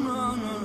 no, no.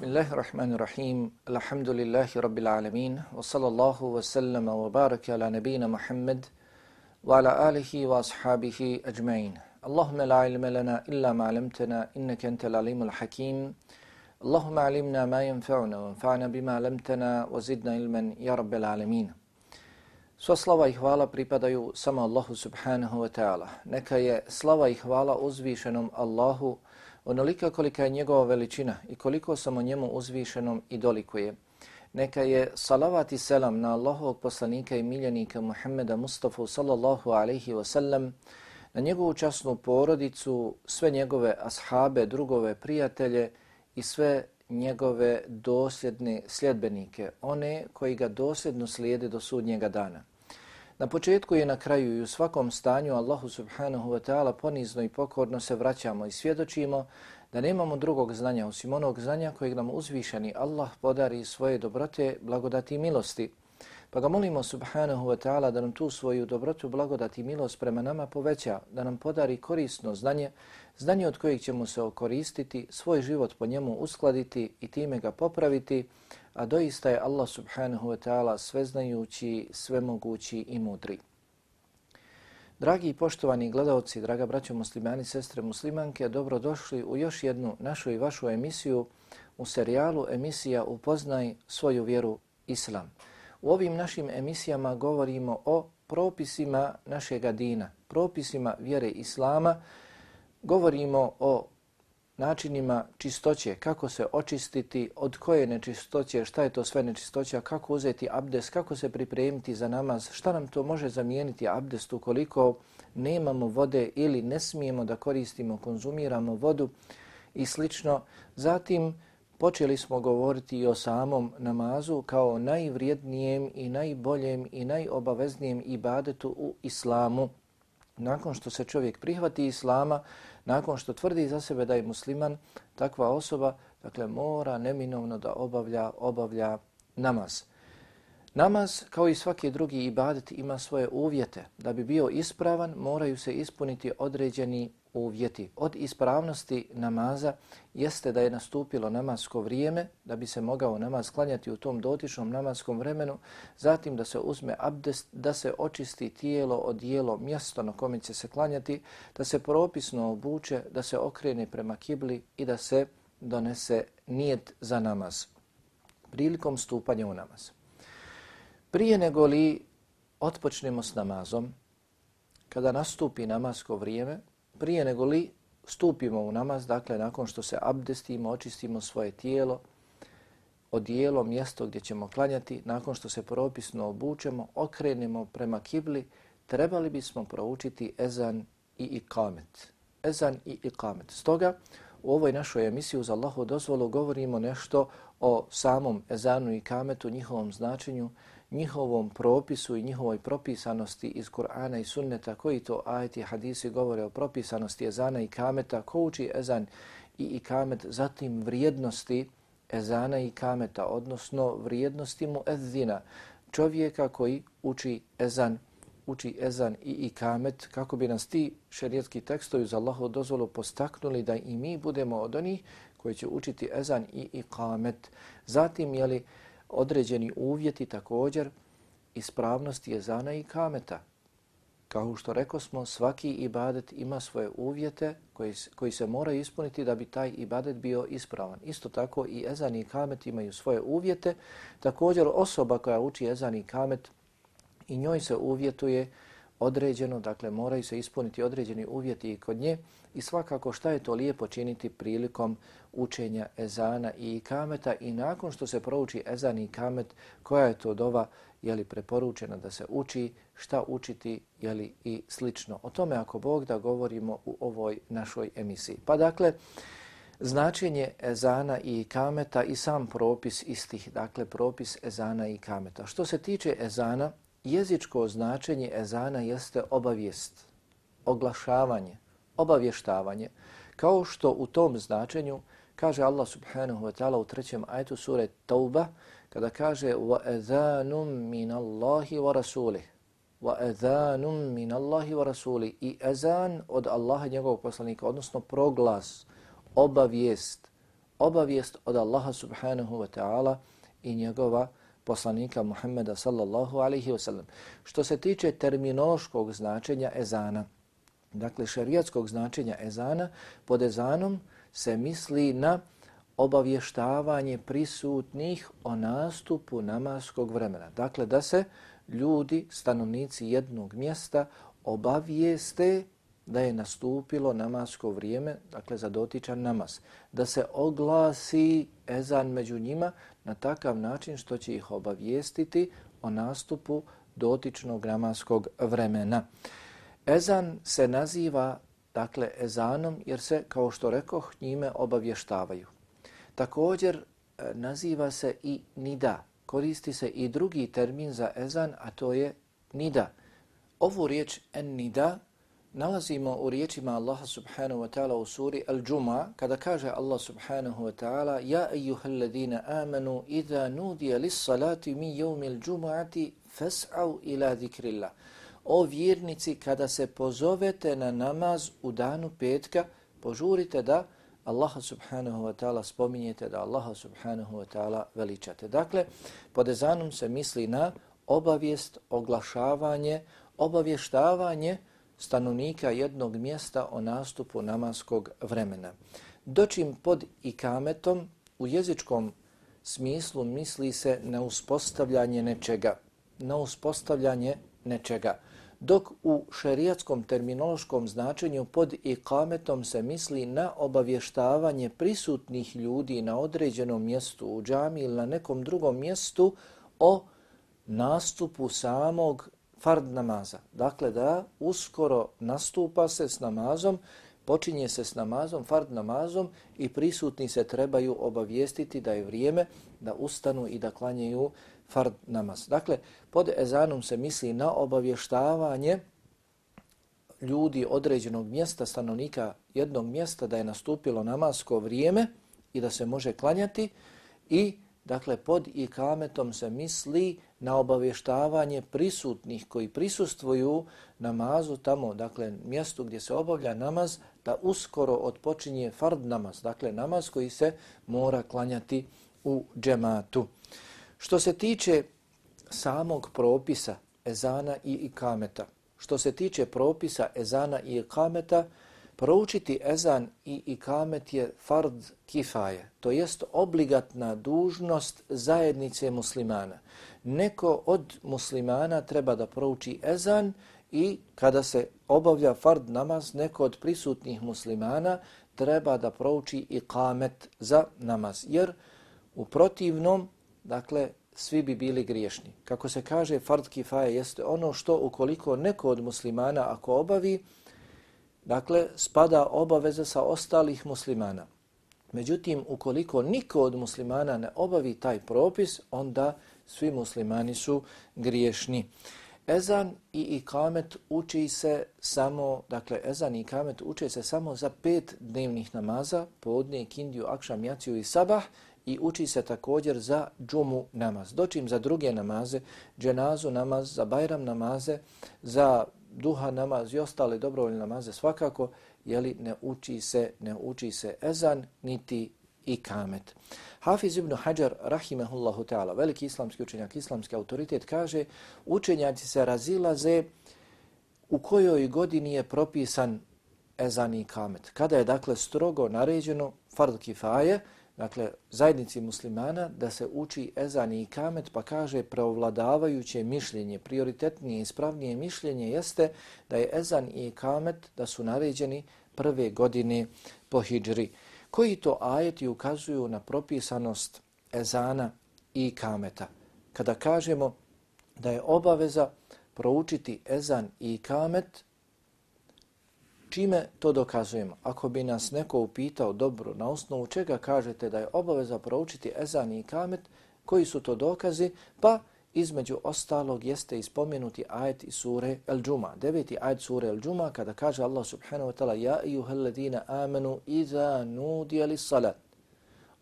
Bismillahirrahmanirrahim. Alhamdulillahi rabbil alamin. Wa sallallahu wa sallama wa baraka ala nabina Muhammad wa ala alihi wa ashabihi ajma'in. Allahumma la ilma lana illa ma 'allamtana innaka antal alimul hakim. Allahumma 'allimna ma yanfa'una wanfa'na bima 'allamtana wa zidna ilman ya rabbil alamin. Sva slava i hvala pripadaju samo Allahu subhanahu wa ta'ala. Neka je slava i hvala uzvišenom Allahu onolika kolika je njegova veličina i koliko samo njemu uzvišenom i dolikuje. Neka je salavat i selam na Allahovog poslanika i miljenika Muhammeda Mustafa sallallahu alaihi wasallam, na njegovu časnu porodicu, sve njegove ashabe, drugove, prijatelje i sve njegove dosljedne sljedbenike, one koji ga dosljedno slijede do sudnjega dana. Na početku i na kraju i u svakom stanju Allahu subhanahu wa ta'ala ponizno i pokorno se vraćamo i svjedočimo da nemamo drugog znanja osim onog znanja kojeg nam uzvišeni Allah podari svoje dobrote, blagodati i milosti. Pa ga molimo subhanahu wa ta'ala da nam tu svoju dobrotu, blagodati i milost prema nama poveća, da nam podari korisno znanje, znanje od kojeg ćemo se okoristiti, svoj život po njemu uskladiti i time ga popraviti, a doista je Allah subhanahu wa ta'ala sveznajući, svemogući i mudri. Dragi i poštovani gledalci, draga braćo muslimani, sestre muslimanke, dobrodošli u još jednu našu i vašu emisiju u serijalu emisija Upoznaj svoju vjeru Islam. U ovim našim emisijama govorimo o propisima našega dina, propisima vjere Islama, govorimo o načinima čistoće, kako se očistiti, od koje nečistoće, šta je to sve nečistoća, kako uzeti abdest, kako se pripremiti za namaz, šta nam to može zamijeniti abdest ukoliko nemamo vode ili ne smijemo da koristimo, konzumiramo vodu i slično. Zatim počeli smo govoriti i o samom namazu kao najvrijednijem i najboljem i najobaveznijem ibadetu u islamu. Nakon što se čovjek prihvati islama, nakon što tvrdi za sebe da je musliman, takva osoba dakle mora neminovno da obavlja obavlja namaz. Namaz, kao i svaki drugi ibadet, ima svoje uvjete. Da bi bio ispravan, moraju se ispuniti određeni uvjeti. Od ispravnosti namaza jeste da je nastupilo namasko vrijeme, da bi se mogao namaz klanjati u tom dotičnom namaskom vremenu, zatim da se uzme abdest, da se očisti tijelo od dijelo mjesto na kome će se klanjati, da se propisno obuče, da se okrene prema kibli i da se donese nijet za namaz prilikom stupanja u namaz. Prije nego li otpočnemo s namazom, kada nastupi namasko vrijeme, prije nego li stupimo u namaz, dakle nakon što se abdestimo, očistimo svoje tijelo, odijelo, mjesto gdje ćemo klanjati, nakon što se propisno obučemo, okrenemo prema kibli, trebali bismo proučiti ezan i ikamet. Ezan i ikamet. Stoga u ovoj našoj emisiji uz Allahu dozvolu govorimo nešto o samom ezanu i ikametu, njihovom značenju, njihovom propisu i njihovoj propisanosti iz Kur'ana i Sunneta, koji to ajeti hadisi govore o propisanosti ezana i kameta, ko uči ezan i ikamet, zatim vrijednosti ezana i kameta, odnosno vrijednosti mu ezina, čovjeka koji uči ezan uči ezan i ikamet kako bi nas ti šerijetski tekstovi za Allahu dozvolu postaknuli da i mi budemo od onih koji će učiti ezan i ikamet. Zatim, jeli, određeni uvjeti također ispravnosti jezana i kameta. kao što reko smo, svaki ibadet ima svoje uvjete koji, koji se mora ispuniti da bi taj ibadet bio ispravan. Isto tako i ezan i kamet imaju svoje uvjete. Također osoba koja uči ezan i kamet i njoj se uvjetuje određeno, dakle moraju se ispuniti određeni uvjeti i kod nje i svakako šta je to lijepo činiti prilikom učenja ezana i kameta i nakon što se prouči ezan i kamet, koja je to dova je li preporučena da se uči, šta učiti, je li i slično. O tome ako Bog da govorimo u ovoj našoj emisiji. Pa dakle, značenje ezana i kameta i sam propis istih, dakle propis ezana i kameta. Što se tiče ezana, jezičko značenje ezana jeste obavijest, oglašavanje, obavještavanje, kao što u tom značenju kaže Allah subhanahu wa ta'ala u trećem ajtu sure Tauba, kada kaže وَأَذَانٌ مِّنَ اللَّهِ وَرَسُولِهِ وَأَذَانٌ مِّنَ اللَّهِ وَرَسُولِهِ i ezan od Allaha njegovog poslanika, odnosno proglas, obavijest, obavijest od Allaha subhanahu wa ta'ala i njegova poslanika Muhammeda sallallahu alaihi wasallam. Što se tiče terminološkog značenja ezana, dakle šerijatskog značenja ezana, pod ezanom se misli na obavještavanje prisutnih o nastupu namaskog vremena. Dakle, da se ljudi, stanovnici jednog mjesta, obavijeste da je nastupilo namasko vrijeme, dakle za dotičan namaz. Da se oglasi ezan među njima na takav način što će ih obavijestiti o nastupu dotičnog namaskog vremena. Ezan se naziva dakle ezanom jer se, kao što rekoh, njime obavještavaju. Također e, naziva se i nida. Koristi se i drugi termin za ezan, a to je nida. Ovu riječ en nida nalazimo u riječima Allaha subhanahu wa ta'ala u suri Al-Juma, kada kaže Allah subhanahu wa ta'ala Ja ejuhal ladina amanu idha nudija lis salati mi jevmi al-Juma'ati fas'au ila zikrillah. O vjernici, kada se pozovete na namaz u danu petka, požurite da Allaha subhanahu wa ta'ala spominjete, da Allaha subhanahu wa ta'ala veličate. Dakle, pod ezanom se misli na obavijest, oglašavanje, obavještavanje stanovnika jednog mjesta o nastupu namaskog vremena. Dočim pod ikametom u jezičkom smislu misli se na uspostavljanje nečega, na uspostavljanje nečega dok u šerijatskom terminološkom značenju pod ikametom se misli na obavještavanje prisutnih ljudi na određenom mjestu u džami ili na nekom drugom mjestu o nastupu samog fard namaza. Dakle, da uskoro nastupa se s namazom, počinje se s namazom, fard namazom i prisutni se trebaju obavijestiti da je vrijeme da ustanu i da klanjaju fard namaz. Dakle, pod ezanom se misli na obavještavanje ljudi određenog mjesta, stanovnika jednog mjesta da je nastupilo namasko vrijeme i da se može klanjati i dakle pod ikametom se misli na obavještavanje prisutnih koji prisustvuju namazu tamo, dakle mjestu gdje se obavlja namaz, da uskoro odpočinje fard namaz, dakle namaz koji se mora klanjati u džematu. Što se tiče samog propisa ezana i ikameta, što se tiče propisa ezana i ikameta, proučiti ezan i ikamet je fard kifaje, to jest obligatna dužnost zajednice muslimana. Neko od muslimana treba da prouči ezan i kada se obavlja fard namaz, neko od prisutnih muslimana treba da prouči ikamet za namaz, jer u protivnom dakle, svi bi bili griješni. Kako se kaže, fard kifaje jeste ono što ukoliko neko od muslimana ako obavi, dakle, spada obaveza sa ostalih muslimana. Međutim, ukoliko niko od muslimana ne obavi taj propis, onda svi muslimani su griješni. Ezan i ikamet uči se samo, dakle, ezan i ikamet uči se samo za pet dnevnih namaza, podne, kindiju, akšam, jaciju i sabah, i uči se također za džumu namaz. Dočim za druge namaze, dženazu namaz, za bajram namaze, za duha namaz i ostale dobrovoljne namaze svakako, jeli ne uči se, ne uči se ezan niti i kamet. Hafiz ibn Hajar, rahimahullahu ta'ala, veliki islamski učenjak, islamski autoritet, kaže učenjaci se razilaze u kojoj godini je propisan ezan i kamet. Kada je dakle strogo naređeno fard kifaje, dakle zajednici muslimana da se uči ezan i kamet, pa kaže preovladavajuće mišljenje, prioritetnije i ispravnije mišljenje jeste da je ezan i kamet da su naređeni prve godine po hijđri. Koji to ajeti ukazuju na propisanost ezana i kameta? Kada kažemo da je obaveza proučiti ezan i kamet, čime to dokazujemo? Ako bi nas neko upitao dobro, na osnovu čega kažete da je obaveza proučiti ezan i kamet, koji su to dokazi? Pa između ostalog jeste ispomenuti ajet iz sure El Džuma. Deveti ajet sure El Džuma kada kaže Allah subhanahu wa ta'ala Ja ijuhalladina amanu iza nudijali salat.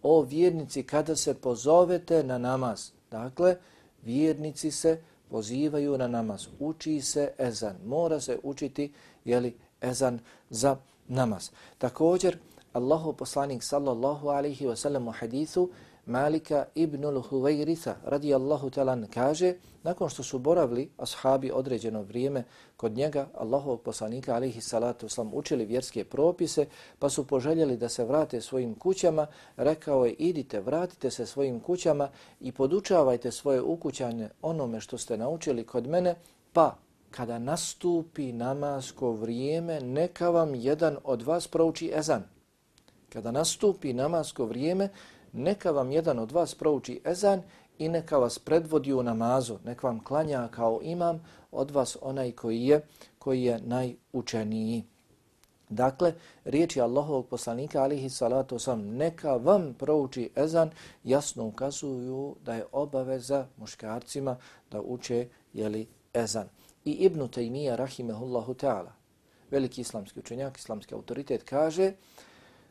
O vjernici kada se pozovete na namaz. Dakle, vjernici se pozivaju na namaz. Uči se ezan. Mora se učiti jeli, ezan za namaz. Također, Allahu poslanik sallallahu alaihi wa sallam u hadithu Malika ibn al-Huwayritha radijallahu talan kaže nakon što su boravili ashabi određeno vrijeme kod njega Allahovog poslanika alaihi salatu sallam učili vjerske propise pa su poželjeli da se vrate svojim kućama rekao je idite vratite se svojim kućama i podučavajte svoje ukućane onome što ste naučili kod mene pa kada nastupi namasko vrijeme neka vam jedan od vas prouči ezan kada nastupi namasko vrijeme neka vam jedan od vas prouči ezan i neka vas predvodi u namazu, neka vam klanja kao imam od vas onaj koji je, koji je najučeniji. Dakle, riječi Allahovog poslanika alihi salatu sam, neka vam prouči ezan, jasno ukazuju da je obaveza muškarcima da uče jeli, ezan. I Ibn Taymiyyah rahimehullahu ta'ala, veliki islamski učenjak, islamski autoritet, kaže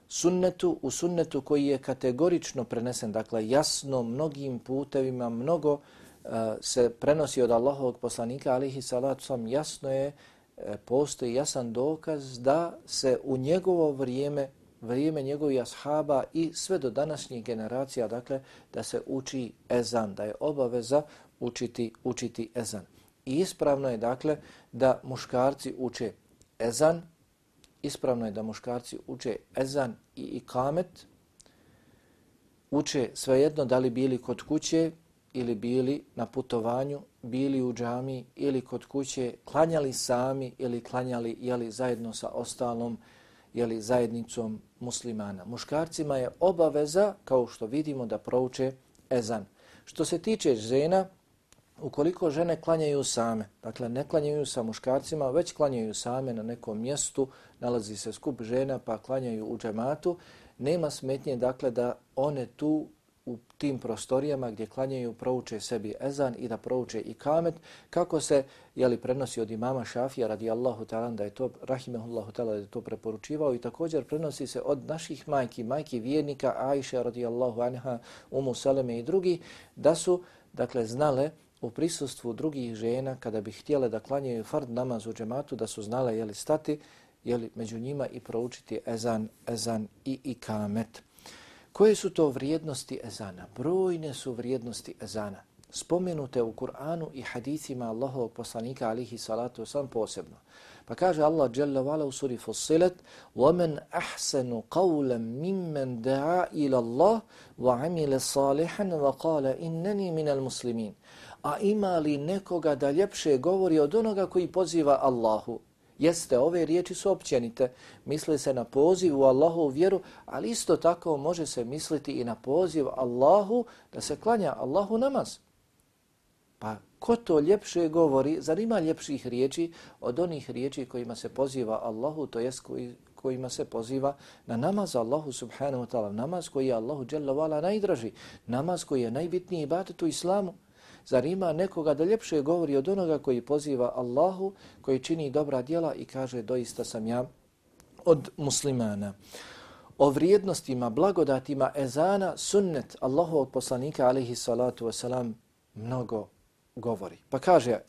sunnetu, u sunnetu koji je kategorično prenesen, dakle jasno mnogim putevima, mnogo uh, se prenosi od Allahovog poslanika, alihi salatu sam, jasno je, e, postoji jasan dokaz da se u njegovo vrijeme, vrijeme njegovih ashaba i sve do današnjih generacija, dakle, da se uči ezan, da je obaveza učiti, učiti ezan. I ispravno je, dakle, da muškarci uče ezan, ispravno je da muškarci uče ezan i ikamet, uče svejedno da li bili kod kuće ili bili na putovanju, bili u džami ili kod kuće, klanjali sami ili klanjali jeli, zajedno sa ostalom jeli, zajednicom muslimana. Muškarcima je obaveza, kao što vidimo, da prouče ezan. Što se tiče žena, ukoliko žene klanjaju same, dakle ne klanjaju sa muškarcima, već klanjaju same na nekom mjestu, nalazi se skup žena pa klanjaju u džematu, nema smetnje dakle da one tu u tim prostorijama gdje klanjaju prouče sebi ezan i da prouče i kamet, kako se jeli, prenosi od imama Šafija radijallahu ta'ala da je to, rahimehullahu ta'ala da je to preporučivao i također prenosi se od naših majki, majki vjernika Ajše radijallahu anha, Umu Saleme i drugi, da su dakle znale u prisustvu drugih žena kada bi htjele da klanjaju fard namaz u džematu, da su znale jeli stati jeli, među njima i proučiti ezan, ezan i ikamet. Koje su to vrijednosti ezana? Brojne su vrijednosti ezana. Spomenute u Kur'anu i hadithima Allahovog poslanika alihi salatu sam posebno. Pa kaže Allah Jalla wa'ala u suri Fussilet وَمَنْ أَحْسَنُ قَوْلًا مِمَّنْ دَعَا إِلَى اللَّهِ وَعَمِلَ صَالِحًا وَقَالَ إِنَّنِي مِنَ الْمُسْلِمِينَ A ima li nekoga da ljepše govori od onoga koji poziva Allahu? Jeste, ove riječi su općenite, misle se na poziv u Allahu vjeru, ali isto tako može se misliti i na poziv Allahu da se klanja Allahu namaz. Pa ko to ljepše govori, zar ima ljepših riječi od onih riječi kojima se poziva Allahu, to jest koji, kojima se poziva na namaz Allahu subhanahu wa ta'ala, namaz koji je Allahu dželle najdraži, namaz koji je najbitniji ibadet u islamu. Zar ima nekoga da ljepše govori od onoga koji poziva Allahu, koji čini dobra djela i kaže doista sam ja od muslimana. O vrijednostima, blagodatima ezana, sunnet Allahovog poslanika alaihi salatu wasalam mnogo govori. Pa kaže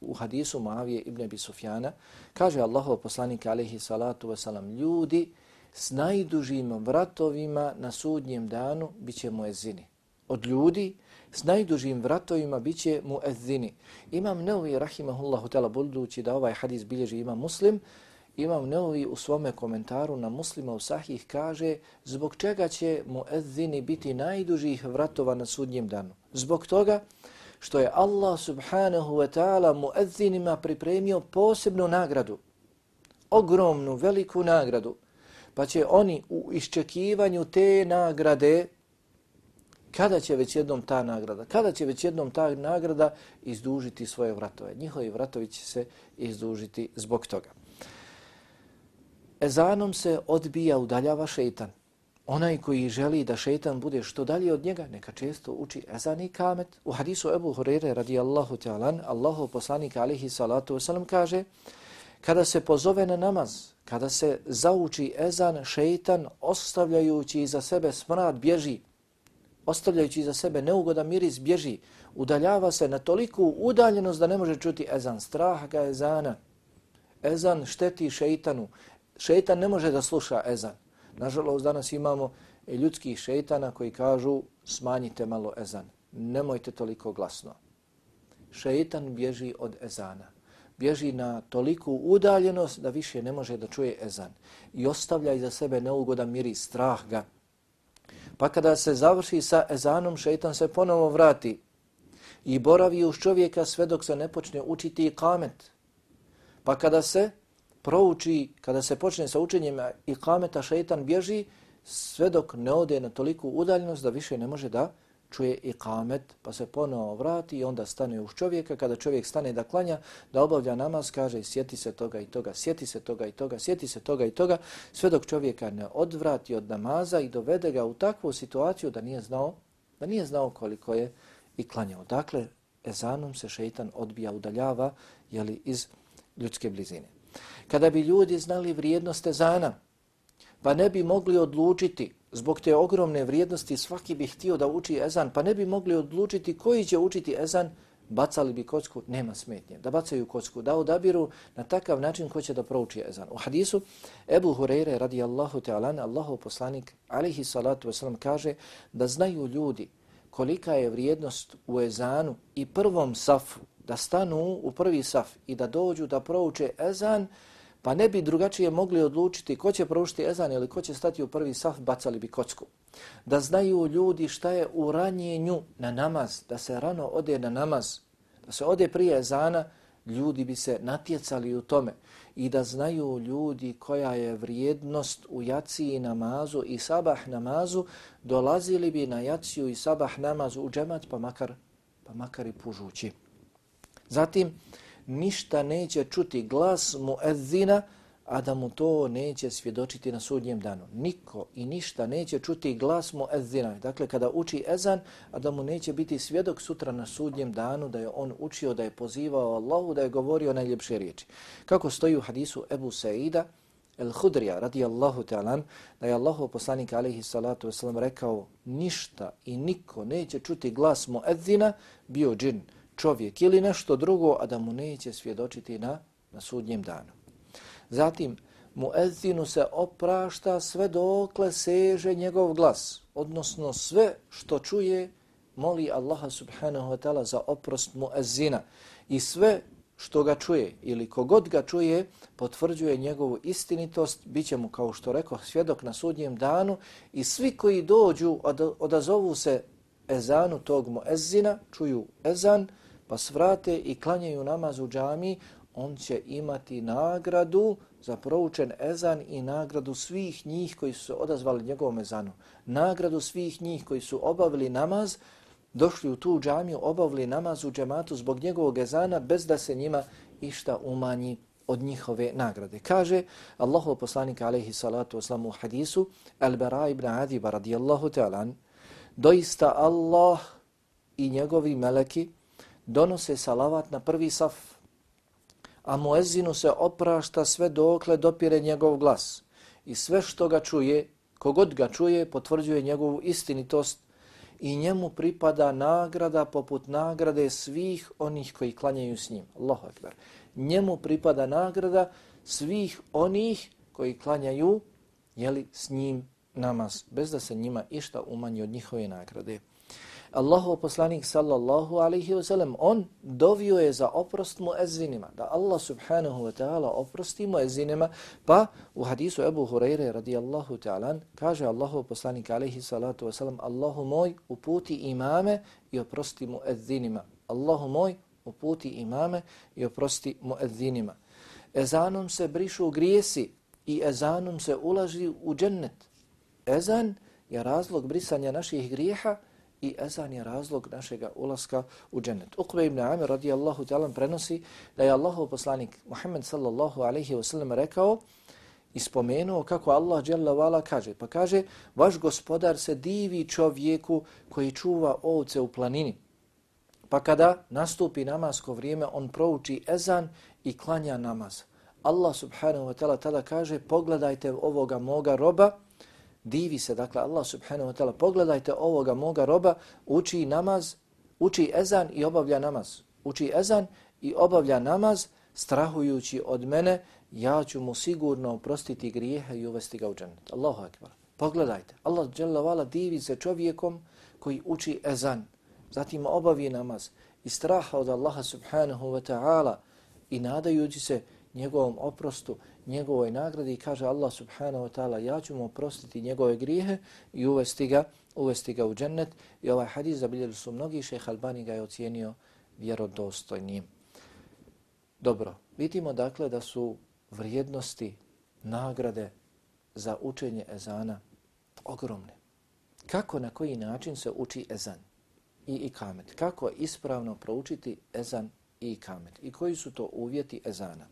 u hadisu Muavije ibn Abi Sufjana, kaže Allahov poslanik alaihi salatu wasalam, ljudi s najdužim vratovima na sudnjem danu bit će muezini. od ljudi s najdužim vratovima bit će muezzini. Imam Neovi, rahimahullahu tala, budući da ovaj hadis bilježi ima muslim, Imam Neovi u svome komentaru na muslima u sahih kaže zbog čega će muezzini biti najdužih vratova na sudnjem danu. Zbog toga što je Allah subhanahu wa ta'ala muezzinima pripremio posebnu nagradu. Ogromnu, veliku nagradu. Pa će oni u iščekivanju te nagrade kada će već jednom ta nagrada, kada će već jednom ta nagrada izdužiti svoje vratove. Njihovi vratovi će se izdužiti zbog toga. Ezanom se odbija, udaljava šeitan. Onaj koji želi da šeitan bude što dalje od njega, neka često uči ezan i kamet. U hadisu Ebu Hurere radijallahu ta'alan, Allahu poslanik alihi salatu wasalam kaže, kada se pozove na namaz, kada se zauči ezan, šeitan ostavljajući iza sebe smrad bježi, ostavljajući iza sebe neugodan miris bježi, udaljava se na toliku udaljenost da ne može čuti ezan. Strah ga ezana. Ezan šteti šeitanu. Šeitan ne može da sluša ezan. Nažalost, danas imamo ljudskih šeitana koji kažu smanjite malo ezan. Nemojte toliko glasno. Šeitan bježi od ezana. Bježi na toliku udaljenost da više ne može da čuje ezan. I ostavlja iza sebe neugodan miris, strah ga Pa kada se završi sa ezanom, šeitan se ponovo vrati i boravi uz čovjeka sve dok se ne počne učiti ikamet. kamet. Pa kada se prouči, kada se počne sa učenjem i kameta, šeitan bježi sve dok ne ode na toliku udaljenost da više ne može da čuje i kamet, pa se ponovo vrati i onda stane uz čovjeka. Kada čovjek stane da klanja, da obavlja namaz, kaže sjeti se toga i toga, sjeti se toga i toga, sjeti se toga i toga, sve dok čovjeka ne odvrati od namaza i dovede ga u takvu situaciju da nije znao, da nije znao koliko je i klanjao. Dakle, ezanom se šeitan odbija, udaljava jeli, iz ljudske blizine. Kada bi ljudi znali vrijednost ezana, pa ne bi mogli odlučiti zbog te ogromne vrijednosti svaki bi htio da uči ezan, pa ne bi mogli odlučiti koji će učiti ezan, bacali bi kocku, nema smetnje, da bacaju kocku, da odabiru na takav način ko će da prouči ezan. U hadisu Ebu Hureyre radijallahu ta'ala, Allahu poslanik, alihi salatu wasalam, kaže da znaju ljudi kolika je vrijednost u ezanu i prvom safu, da stanu u prvi saf i da dođu da prouče ezan, pa ne bi drugačije mogli odlučiti ko će proučiti ezan ili ko će stati u prvi saf, bacali bi kocku. Da znaju ljudi šta je u ranjenju na namaz, da se rano ode na namaz, da se ode prije ezana, ljudi bi se natjecali u tome. I da znaju ljudi koja je vrijednost u jaciji namazu i sabah namazu, dolazili bi na jaciju i sabah namazu u džemat, pa makar, pa makar i pužući. Zatim, ništa neće čuti glas muezzina, a da mu to neće svjedočiti na sudnjem danu. Niko i ništa neće čuti glas mu ezina. Dakle, kada uči ezan, a da mu neće biti svjedok sutra na sudnjem danu, da je on učio, da je pozivao Allahu, da je govorio najljepše riječi. Kako stoji u hadisu Ebu Saida, El Hudrija radijallahu ta'alan, da je Allahu poslanik alaihi salatu wasalam rekao ništa i niko neće čuti glas muezzina, bio džin, čovjek ili nešto drugo, a da mu neće svjedočiti na, na sudnjem danu. Zatim, muezinu se oprašta sve dokle seže njegov glas, odnosno sve što čuje, moli Allaha subhanahu wa ta'ala za oprost muezina i sve što ga čuje ili kogod ga čuje potvrđuje njegovu istinitost, bit će mu, kao što rekao, svjedok na sudnjem danu i svi koji dođu, odazovu se ezanu tog muezina, čuju ezan, pa svrate i klanjaju namaz u džami, on će imati nagradu za proučen ezan i nagradu svih njih koji su se odazvali njegovom ezanu. Nagradu svih njih koji su obavili namaz, došli u tu džamiju, obavili namaz u džematu zbog njegovog ezana bez da se njima išta umanji od njihove nagrade. Kaže Allahov poslanik alejhi salatu vesselam u hadisu Al-Bara ibn Adiba radijallahu ta'ala doista Allah i njegovi meleki donose salavat na prvi saf, a muezinu se oprašta sve dokle dopire njegov glas. I sve što ga čuje, kogod ga čuje, potvrđuje njegovu istinitost i njemu pripada nagrada poput nagrade svih onih koji klanjaju s njim. Allahu akbar. Njemu pripada nagrada svih onih koji klanjaju jeli, s njim namaz, bez da se njima išta umanji od njihove nagrade. Allahu poslanik sallallahu alaihi wa sallam, on dovio je za oprost mu ezinima, da Allah subhanahu wa ta'ala oprosti mu ezinima, pa u hadisu Ebu Hureyre radijallahu ta'ala kaže Allahu poslanik alaihi salatu wa sallam, Allahu moj uputi imame i oprosti mu ezinima. Allahu moj uputi imame i oprosti mu ezinima. Ezanom se brišu grijesi i ezanom se ulaži u džennet. Ezan je razlog brisanja naših grijeha i ezan je razlog našeg ulaska u džennet. Uqbe ibn Amir radijallahu ta'ala prenosi da je Allahu poslanik Muhammed sallallahu alaihi wa sallam rekao i spomenuo kako Allah dželle kaže. Pa kaže, vaš gospodar se divi čovjeku koji čuva ovce u planini. Pa kada nastupi namasko vrijeme, on prouči ezan i klanja namaz. Allah subhanahu wa ta'ala tada kaže, pogledajte ovoga moga roba, divi se, dakle Allah subhanahu wa ta'ala, pogledajte ovoga moga roba, uči namaz, uči ezan i obavlja namaz. Uči ezan i obavlja namaz, strahujući od mene, ja ću mu sigurno oprostiti grijehe i uvesti ga u džennet. Allahu akbar. Pogledajte, Allah dželavala divi se čovjekom koji uči ezan, zatim obavi namaz i straha od Allaha subhanahu wa ta'ala i nadajući se njegovom oprostu, njegovoj nagradi i kaže Allah subhanahu wa ta'ala ja ću mu oprostiti njegove grijehe i uvesti ga, uvesti ga u džennet. I ovaj hadis zabiljeli su mnogi, šeha Albani ga je ocijenio vjerodostojnim. Dobro, vidimo dakle da su vrijednosti nagrade za učenje ezana ogromne. Kako, na koji način se uči ezan i ikamet? Kako ispravno proučiti ezan i ikamet? I koji su to uvjeti ezana?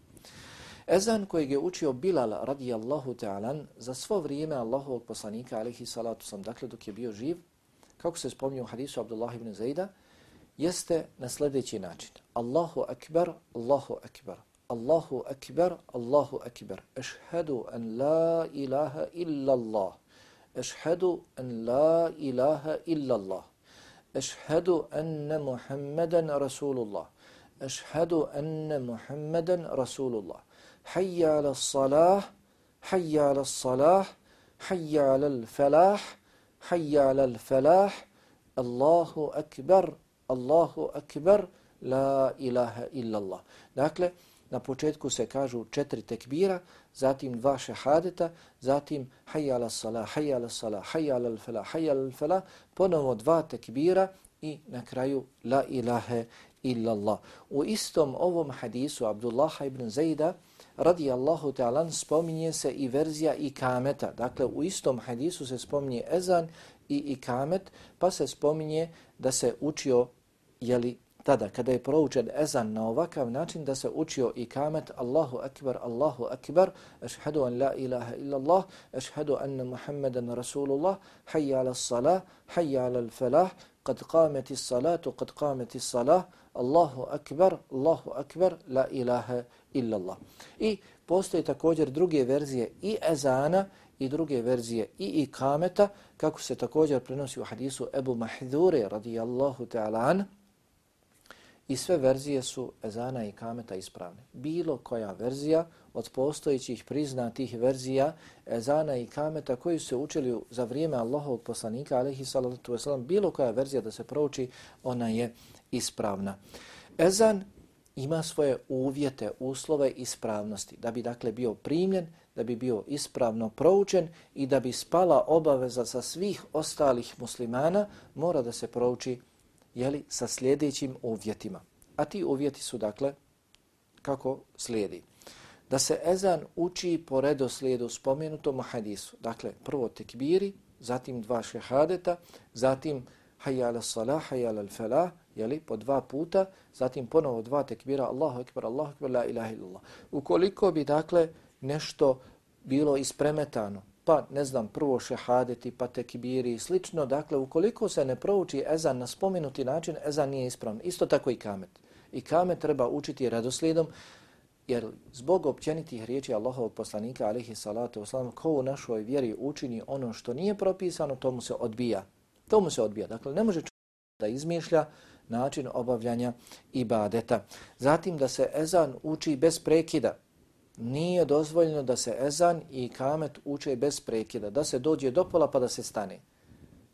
Ezan kojeg je učio Bilal radijallahu ta'ala za svo vrijeme Allahovog poslanika alihi salatu sam, dakle dok je bio živ, kako se spominje u hadisu Abdullah ibn Zaida, jeste na sljedeći način. Allahu akbar, Allahu akbar, Allahu akbar, Allahu akbar, ešhedu an la ilaha illa Allah, ešhedu an la ilaha illa Allah, ešhedu anna Muhammadan Rasulullah, ešhedu anna Muhammadan Rasulullah hayya ala salah hayya ala salah hayya alal falah hayya alal falah Allahu akbar Allahu akbar la ilaha illa Allah dakle na početku se kažu četiri tekbira zatim dva šehadeta zatim hayya ala salah hayya ala salah hayya alal falah hayya alal falah ponovo dva tekbira i na kraju la ilaha illa Allah u istom ovom hadisu Abdullah ibn Zayda, radi Allahu ta'ala spominje se i verzija ikameta. Dakle, u istom hadisu se spominje ezan i ikamet, pa se spominje da se učio, jeli, tada, kada je proučen ezan na ovakav način, da se učio ikamet Allahu akbar, Allahu akbar, ašhadu an la ilaha illallah, ašhadu anna Muhammadan Rasulullah, hayya ala salah, hayya ala falah, kad qamati salatu, kad qamati salah, Allahu akbar, Allahu akbar, la ilaha illallah. I postoje također druge verzije i ezana i druge verzije i ikameta, kako se također prenosi u hadisu Ebu Mahdure radijallahu ta'ala an, i sve verzije su ezana i ikameta ispravne. Bilo koja verzija od postojećih priznatih verzija ezana i kameta koji su se učili za vrijeme Allahovog poslanika, alaihi salatu wasalam, bilo koja verzija da se prouči, ona je ispravna. Ezan ima svoje uvjete, uslove ispravnosti, da bi dakle bio primljen, da bi bio ispravno proučen i da bi spala obaveza sa svih ostalih muslimana, mora da se prouči jeli, sa sljedećim uvjetima. A ti uvjeti su dakle kako slijedi. Da se ezan uči po redoslijedu spomenutom hadisu. Dakle, prvo tekbiri, zatim dva šehadeta, zatim hayya ala salah, hayya ala falah, jeli, po dva puta, zatim ponovo dva tekbira, Allahu ekber, Allahu ekber, la ilaha illallah. Ukoliko bi, dakle, nešto bilo ispremetano, pa, ne znam, prvo šehadeti, pa tekbiri i slično, dakle, ukoliko se ne prouči ezan na spomenuti način, ezan nije ispravan. Isto tako i kamet. I kamet treba učiti redoslijedom, jer zbog općenitih riječi Allahovog poslanika, alaihi salatu wasalam, ko u našoj vjeri učini ono što nije propisano, to mu se odbija. To mu se odbija. Dakle, ne može da izmišlja način obavljanja ibadeta. Zatim da se ezan uči bez prekida. Nije dozvoljeno da se ezan i kamet uče bez prekida. Da se dođe do pola pa da se stane.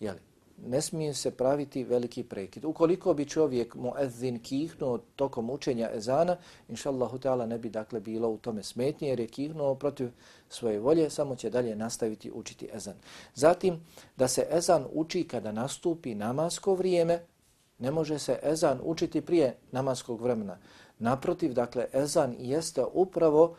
Jeli? Ne smije se praviti veliki prekid. Ukoliko bi čovjek muezzin kihnuo tokom učenja ezana, inšallahu ta'ala ne bi dakle bilo u tome smetnje jer je kihnuo protiv svoje volje, samo će dalje nastaviti učiti ezan. Zatim, da se ezan uči kada nastupi namasko vrijeme, ne može se ezan učiti prije namaskog vremena. Naprotiv, dakle, ezan jeste upravo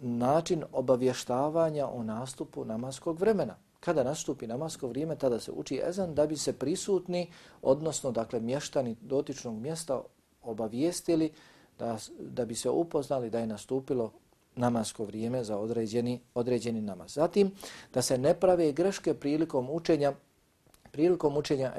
način obavještavanja o nastupu namaskog vremena. Kada nastupi namasko vrijeme, tada se uči ezan da bi se prisutni, odnosno dakle mještani dotičnog mjesta obavijestili da, da bi se upoznali da je nastupilo namasko vrijeme za određeni, određeni namaz. Zatim, da se ne prave greške prilikom učenja prilikom učenja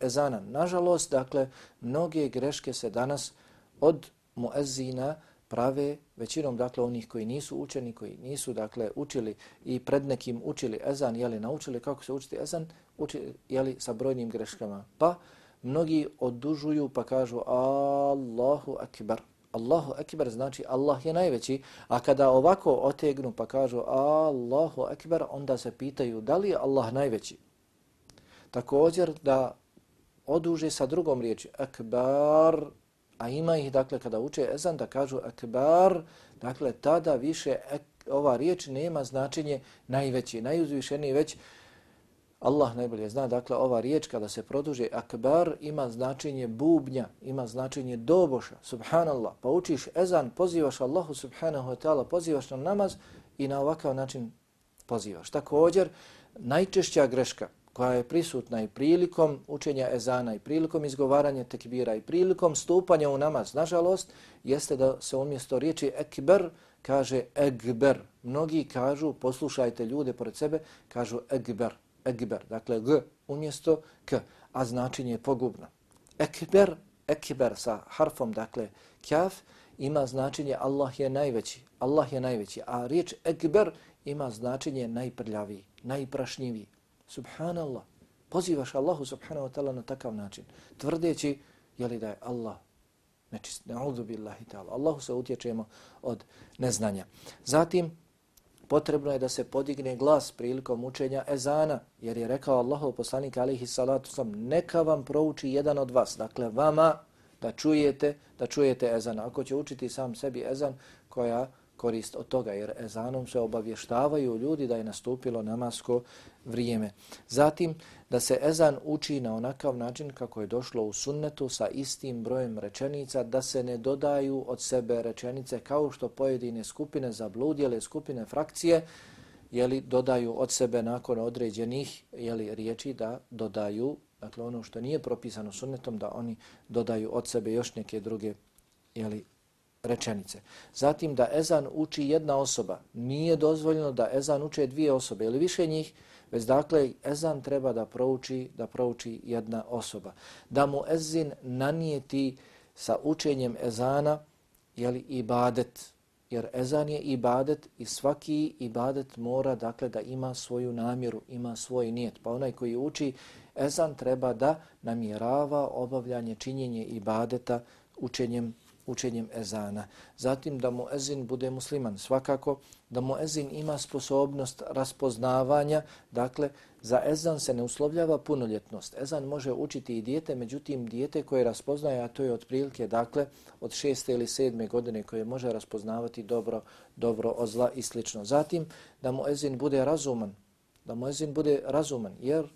ezana. Nažalost, dakle, mnoge greške se danas od muezina prave većinom dakle onih koji nisu učeni, koji nisu dakle učili i pred nekim učili ezan, jeli naučili kako se učiti ezan, učili jeli sa brojnim greškama. Pa mnogi odužuju pa kažu Allahu akbar. Allahu akbar znači Allah je najveći, a kada ovako otegnu pa kažu Allahu akbar, onda se pitaju da li je Allah najveći. Također da oduže sa drugom riječi akbar A ima ih, dakle, kada uče ezan da kažu akbar, dakle, tada više ek, ova riječ nema značenje najveći, najuzvišeniji već Allah najbolje zna, dakle, ova riječ kada se produže akbar ima značenje bubnja, ima značenje doboša, subhanallah. Pa učiš ezan, pozivaš Allahu subhanahu wa ta'ala, pozivaš na namaz i na ovakav način pozivaš. Također, najčešća greška koja je prisutna i prilikom učenja ezana i prilikom izgovaranja tekbira i prilikom stupanja u namaz, nažalost, jeste da se umjesto riječi ekber kaže egber. Mnogi kažu, poslušajte ljude pored sebe, kažu egber, egber, dakle g umjesto k, a značenje je pogubno. Ekber, ekber sa harfom, dakle kjaf, ima značenje Allah je najveći, Allah je najveći, a riječ ekber ima značenje najprljaviji, najprašnjiviji. Subhanallah. Pozivaš Allahu subhanahu wa ta'ala na takav način. Tvrdeći, je li da je Allah nečist. Na'udhu billahi ta'ala. Allahu se utječemo od neznanja. Zatim, potrebno je da se podigne glas prilikom učenja ezana, jer je rekao Allahu poslanik alihi salatu sam, neka vam prouči jedan od vas, dakle vama da čujete, da čujete ezana. Ako će učiti sam sebi ezan, koja korist od toga, jer ezanom se obavještavaju ljudi da je nastupilo namasko vrijeme. Zatim, da se ezan uči na onakav način kako je došlo u sunnetu sa istim brojem rečenica, da se ne dodaju od sebe rečenice kao što pojedine skupine zabludjele, skupine frakcije, jeli, dodaju od sebe nakon određenih jeli, riječi da dodaju, dakle ono što nije propisano sunnetom, da oni dodaju od sebe još neke druge jeli, rečenice. Zatim da ezan uči jedna osoba. Nije dozvoljeno da ezan uče dvije osobe ili više njih, već dakle ezan treba da prouči, da prouči jedna osoba. Da mu ezin nanijeti sa učenjem ezana jeli, ibadet, jer ezan je ibadet i svaki ibadet mora dakle da ima svoju namjeru, ima svoj nijet. Pa onaj koji uči ezan treba da namjerava obavljanje, činjenje ibadeta učenjem učenjem ezana. Zatim da mu ezin bude musliman. Svakako da mu ezin ima sposobnost raspoznavanja. Dakle, za ezan se ne uslovljava punoljetnost. Ezan može učiti i dijete, međutim dijete koje raspoznaje, a to je otprilike dakle, od šeste ili sedme godine koje može raspoznavati dobro, dobro od zla i slično. Zatim da mu ezin bude razuman. Da mu ezin bude razuman, jer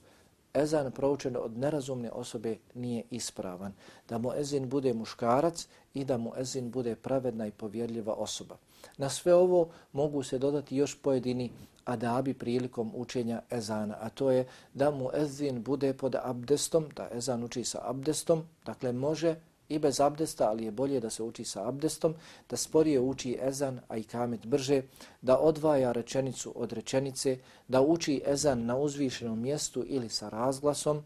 ezan proučen od nerazumne osobe nije ispravan. Da mu ezin bude muškarac i da mu ezin bude pravedna i povjerljiva osoba. Na sve ovo mogu se dodati još pojedini adabi prilikom učenja ezana, a to je da mu ezin bude pod abdestom, da ezan uči sa abdestom, dakle može i bez abdesta, ali je bolje da se uči sa abdestom, da sporije uči ezan, a i kamet brže, da odvaja rečenicu od rečenice, da uči ezan na uzvišenom mjestu ili sa razglasom,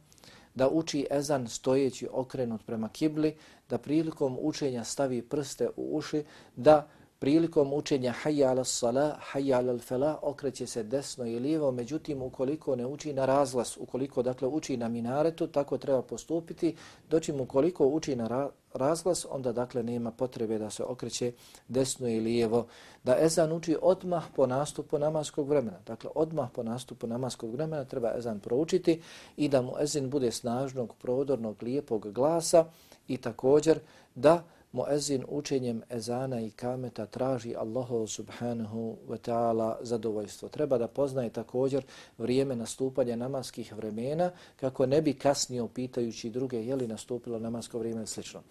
da uči ezan stojeći okrenut prema kibli, da prilikom učenja stavi prste u uši, da prilikom učenja hayya ala sala, hayya ala fala, okreće se desno i lijevo, međutim, ukoliko ne uči na razglas, ukoliko dakle uči na minaretu, tako treba postupiti, doćim ukoliko uči na ra razglas, onda dakle nema potrebe da se okreće desno i lijevo, da ezan uči odmah po nastupu namaskog vremena. Dakle, odmah po nastupu namaskog vremena treba ezan proučiti i da mu ezin bude snažnog, prodornog, lijepog glasa i također da muezin učenjem ezana i kameta traži Allahu subhanahu wa ta'ala zadovoljstvo. Treba da poznaje također vrijeme nastupanja namaskih vremena kako ne bi kasnio pitajući druge je li nastupilo namasko vrijeme i slično.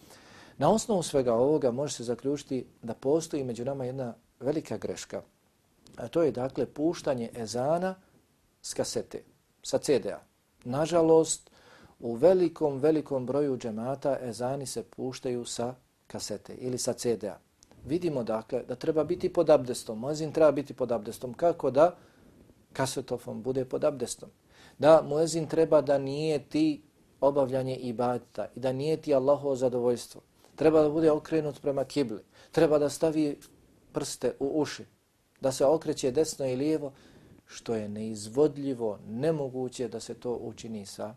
Na osnovu svega ovoga može se zaključiti da postoji među nama jedna velika greška. A to je dakle puštanje ezana s kasete, sa CD-a. Nažalost, u velikom, velikom broju džemata ezani se puštaju sa kasete ili sa CD-a. Vidimo dakle da treba biti pod abdestom. Muezin treba biti pod abdestom. Kako da kasetofon bude pod abdestom? Da muezin treba da nije ti obavljanje ibadeta i da nije ti Allahovo zadovoljstvo. Treba da bude okrenut prema kibli. Treba da stavi prste u uši. Da se okreće desno i lijevo što je neizvodljivo, nemoguće da se to učini sa,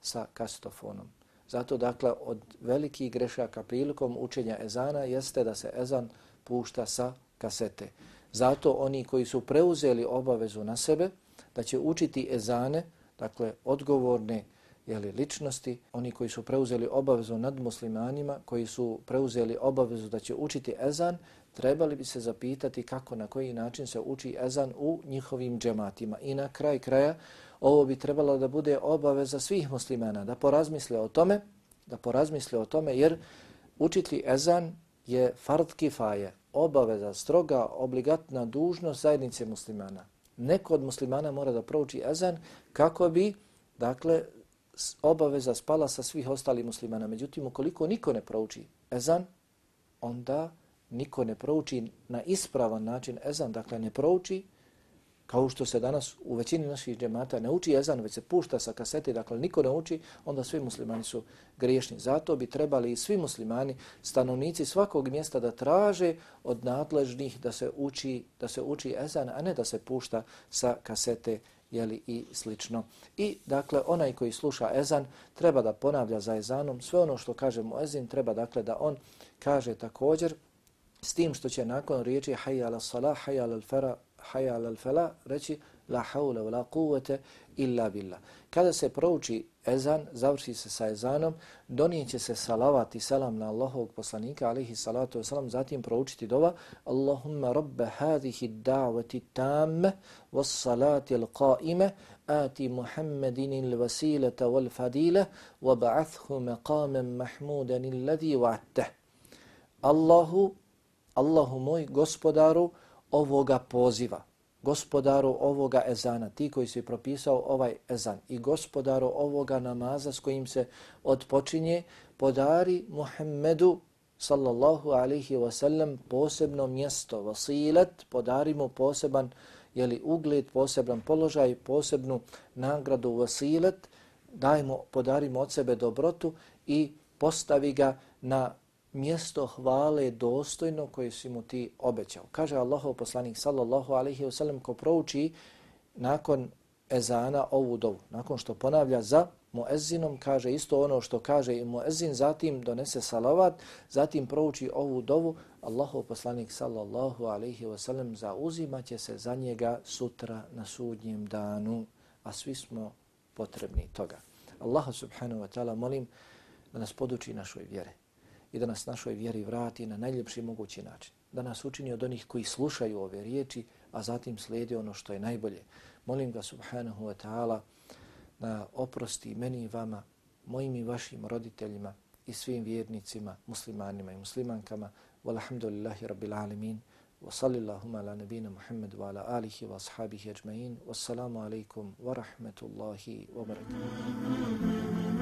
sa kastofonom. Zato dakle od velikih grešaka prilikom učenja ezana jeste da se ezan pušta sa kasete. Zato oni koji su preuzeli obavezu na sebe da će učiti ezane, dakle odgovorne jeli, ličnosti, oni koji su preuzeli obavezu nad muslimanima, koji su preuzeli obavezu da će učiti ezan, trebali bi se zapitati kako, na koji način se uči ezan u njihovim džematima. I na kraj kraja, ovo bi trebalo da bude obaveza svih muslimana, da porazmisle o tome, da porazmisle o tome, jer učiti ezan je fard kifaje, obaveza, stroga, obligatna dužnost zajednice muslimana. Neko od muslimana mora da prouči ezan kako bi, dakle, obaveza spala sa svih ostalih muslimana. Međutim, ukoliko niko ne prouči ezan, onda niko ne prouči na ispravan način ezan, dakle ne prouči, kao što se danas u većini naših džemata ne uči ezan, već se pušta sa kasete, dakle niko ne uči, onda svi muslimani su griješni. Zato bi trebali i svi muslimani, stanovnici svakog mjesta da traže od nadležnih da se uči, da se uči ezan, a ne da se pušta sa kasete jeli, i slično. I dakle, onaj koji sluša ezan treba da ponavlja za ezanom sve ono što kaže mu ezin, treba dakle da on kaže također s tim što će nakon riječi hayya ala salah, hayya ala fara, hayya ala fala reći la hawla wa la quwwata illa billah. Kada se prouči ezan, završi se sa ezanom, donijeće se salavat i salam na Allahovog poslanika, alihi salatu wasalam, zatim proučiti dova Allahumma rabba hadihi da'vati tamme was salati al-qa'ime آتي محمد الوسيلة والفضيلة وبعثه مقاما محمودا الذي وعدته الله Allahu moj gospodaru ovoga poziva, gospodaru ovoga ezana, ti koji si propisao ovaj ezan i gospodaru ovoga namaza s kojim se odpočinje, podari Muhammedu sallallahu alihi wasallam posebno mjesto, vasilet, podari mu poseban jeli, ugled, poseban položaj, posebnu nagradu vasilet, dajmo, podarimo od sebe dobrotu i postavi ga na mjesto hvale dostojno koje si mu ti obećao. Kaže Allahov poslanik sallallahu alaihi wasallam ko prouči nakon ezana ovu dovu, nakon što ponavlja za muezzinom, kaže isto ono što kaže i muezzin, zatim donese salavat, zatim prouči ovu dovu, Allahov poslanik sallallahu alaihi wasallam zauzimaće se za njega sutra na sudnjem danu, a svi smo potrebni toga. Allah subhanahu wa ta'ala molim da nas poduči našoj vjere i da nas našoj vjeri vrati na najljepši mogući način. Da nas učini od onih koji slušaju ove riječi, a zatim slijede ono što je najbolje. Molim ga subhanahu wa ta'ala da oprosti meni i vama, mojim i vašim roditeljima i svim vjernicima, muslimanima i muslimankama. Walhamdulillahi rabbil alamin. Wa sallillahuma ala nabina Muhammad wa ala alihi wa ashabihi ajma'in. Wassalamu alaikum wa rahmatullahi wa barakatuh.